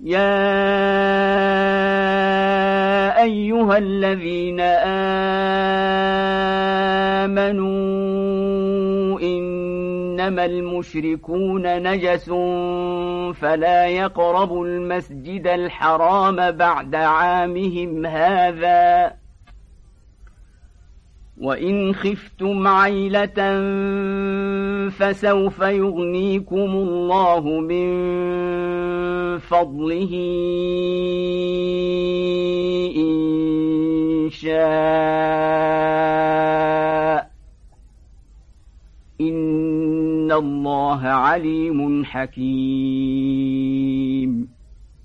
يا أيها الذين آمنوا إنما المشركون نجس فلا يقربوا المسجد الحرام بعد عامهم هذا وإن خفتم عيلة فسوف يغنيكم الله من فضله إن شاء. إن الله عليم حكيم.